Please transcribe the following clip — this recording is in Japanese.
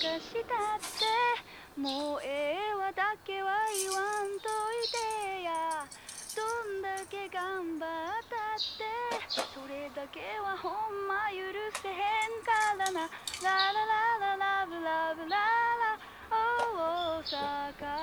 したってもうええわだけは言わんといてや。どんだけ頑張ったってそれだけはほんま許せへんからな。ラララララブラブララ大阪